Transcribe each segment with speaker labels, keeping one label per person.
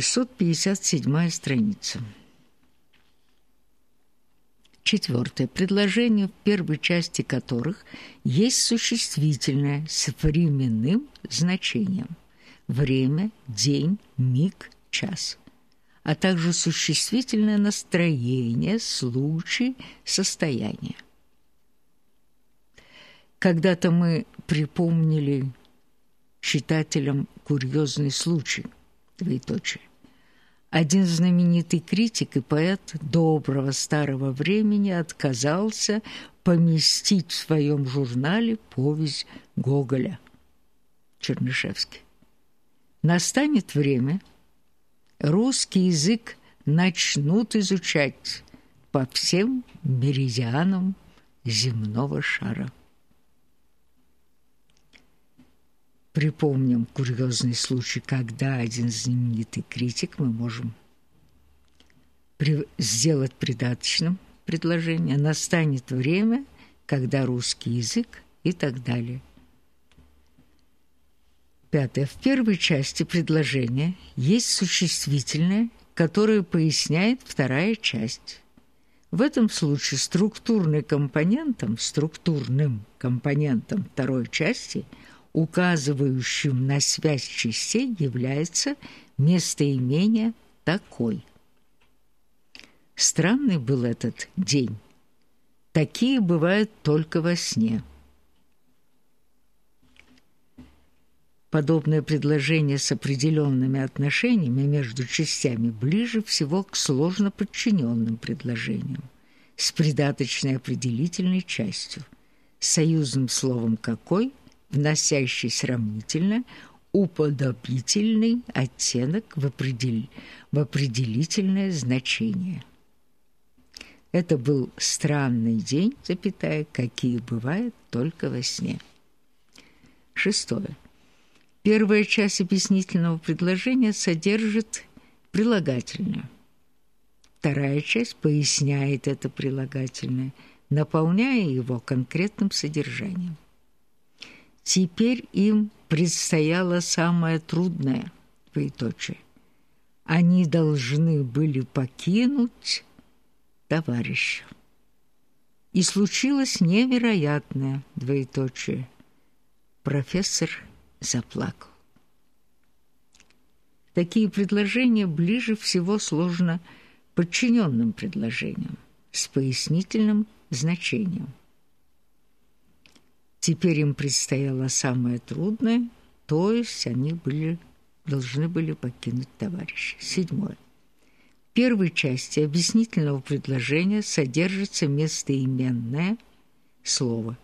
Speaker 1: 657 страница. Четвертое. Предложение, в первой части которых есть существительное с временным значением. Время, день, миг, час. А также существительное настроение, случай, состояние. Когда-то мы припомнили читателям курьезный случай, двоеточие. Один знаменитый критик и поэт доброго старого времени отказался поместить в своем журнале повесть Гоголя Чернышевский. Настанет время, русский язык начнут изучать по всем меридианам земного шара. Припомним курьезный случай, когда один знаменитый критик, мы можем сделать придаточным предложение, настанет время, когда русский язык и так далее. Пятое. В первой части предложения есть существительное, которое поясняет вторая часть. В этом случае структурным компонентом, структурным компонентом второй части – указывающим на связь частей является местоимение «такой». Странный был этот день. Такие бывают только во сне. Подобное предложение с определенными отношениями между частями ближе всего к сложно подчиненным предложениям с придаточной определительной частью, союзным словом «какой» вносящий сравнительно уподобительный оттенок в, определ... в определительное значение. Это был странный день, запятая, какие бывают только во сне. Шестое. Первая часть объяснительного предложения содержит прилагательное. Вторая часть поясняет это прилагательное, наполняя его конкретным содержанием. Теперь им предстояло самое трудное двоеточие. Они должны были покинуть товарища. И случилось невероятное двоеточие. Профессор заплакал. Такие предложения ближе всего сложно подчиненным предложениям с пояснительным значением. Теперь им предстояло самое трудное, то есть они были, должны были покинуть товарища. Седьмое. В первой части объяснительного предложения содержится местоименное слово,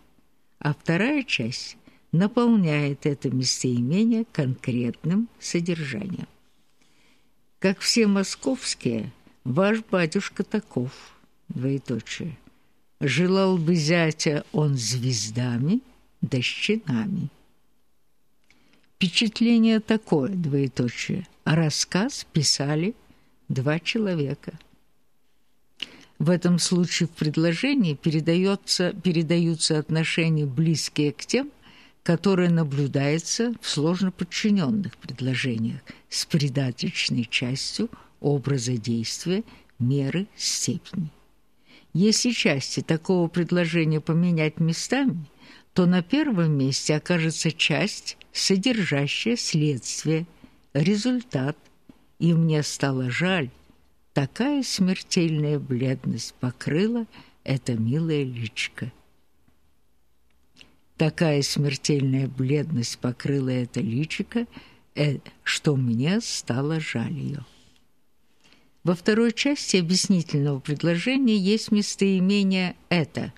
Speaker 1: а вторая часть наполняет это местоимение конкретным содержанием. Как все московские, ваш батюшка таков, двоеточие. Желал бы зятя он звездами, да щенами. Впечатление такое, двоеточие, рассказ писали два человека. В этом случае в предложении передается, передаются отношения, близкие к тем, которые наблюдаются в сложно подчиненных предложениях с придаточной частью образа действия, меры, степени. Если части такого предложения поменять местами – то на первом месте окажется часть, содержащая следствие, результат, и мне стало жаль, такая смертельная бледность покрыла это милое личико. Такая смертельная бледность покрыла это личико, э, что мне стало жаль ее. Во второй части объяснительного предложения есть местоимение «это»,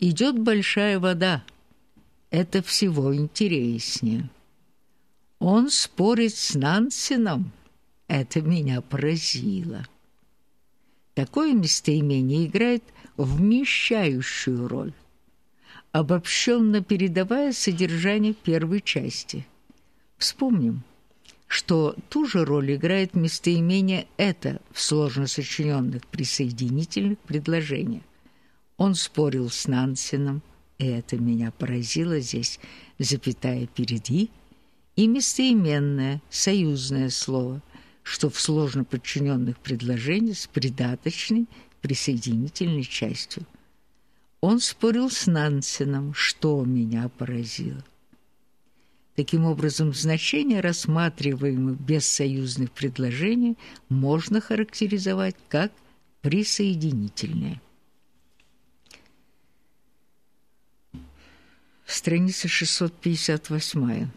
Speaker 1: Идет большая вода. Это всего интереснее. Он спорит с Нансеном. Это меня поразило. Такое местоимение играет вмещающую роль, обобщенно передавая содержание первой части. Вспомним, что ту же роль играет местоимение «это» в сложно сочиненных присоединительных предложениях. Он спорил с Нансеном, и это меня поразило здесь, запятая впереди, и местоименное союзное слово, что в сложно подчиненных предложениях с придаточной присоединительной частью. Он спорил с Нансеном, что меня поразило. Таким образом, значение рассматриваемых бессоюзных предложений можно характеризовать как присоединительное. Страница 658.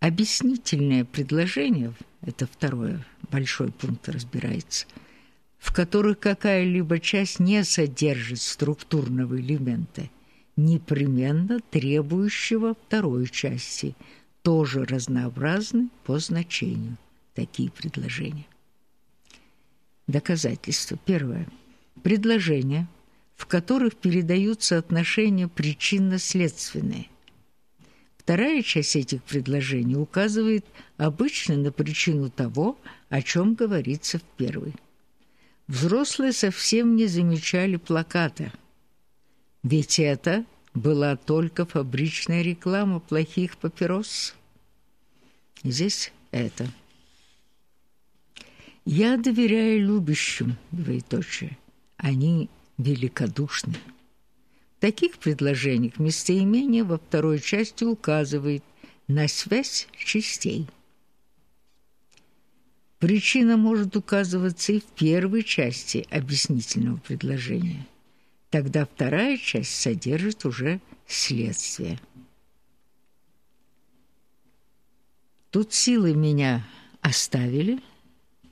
Speaker 1: Объяснительное предложение это второе большой пункт разбирается, в которых какая-либо часть не содержит структурного элемента, непременно требующего второй части, тоже разнообразны по значению такие предложения. Доказательство. Первое. Предложения – в которых передаются отношения причинно-следственные. Вторая часть этих предложений указывает обычно на причину того, о чем говорится в первой. Взрослые совсем не замечали плаката, ведь это была только фабричная реклама плохих папирос. Здесь это. Я доверяю любящим, двоеточие. Они великодушны. В таких предложениях местоимение во второй части указывает на связь частей. Причина может указываться и в первой части объяснительного предложения. Тогда вторая часть содержит уже следствие. Тут силы меня оставили,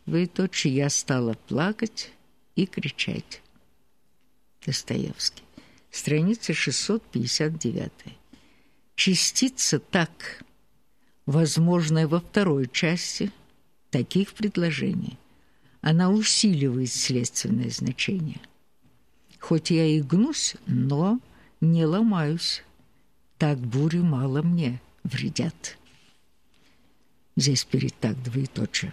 Speaker 1: двоеточие, я стала плакать и кричать. Достоевский. Страница 659. Частица «так», возможная во второй части таких предложений, она усиливает следственное значение. Хоть я и гнусь, но не ломаюсь. Так бури мало мне вредят. Здесь перед так двоеточие.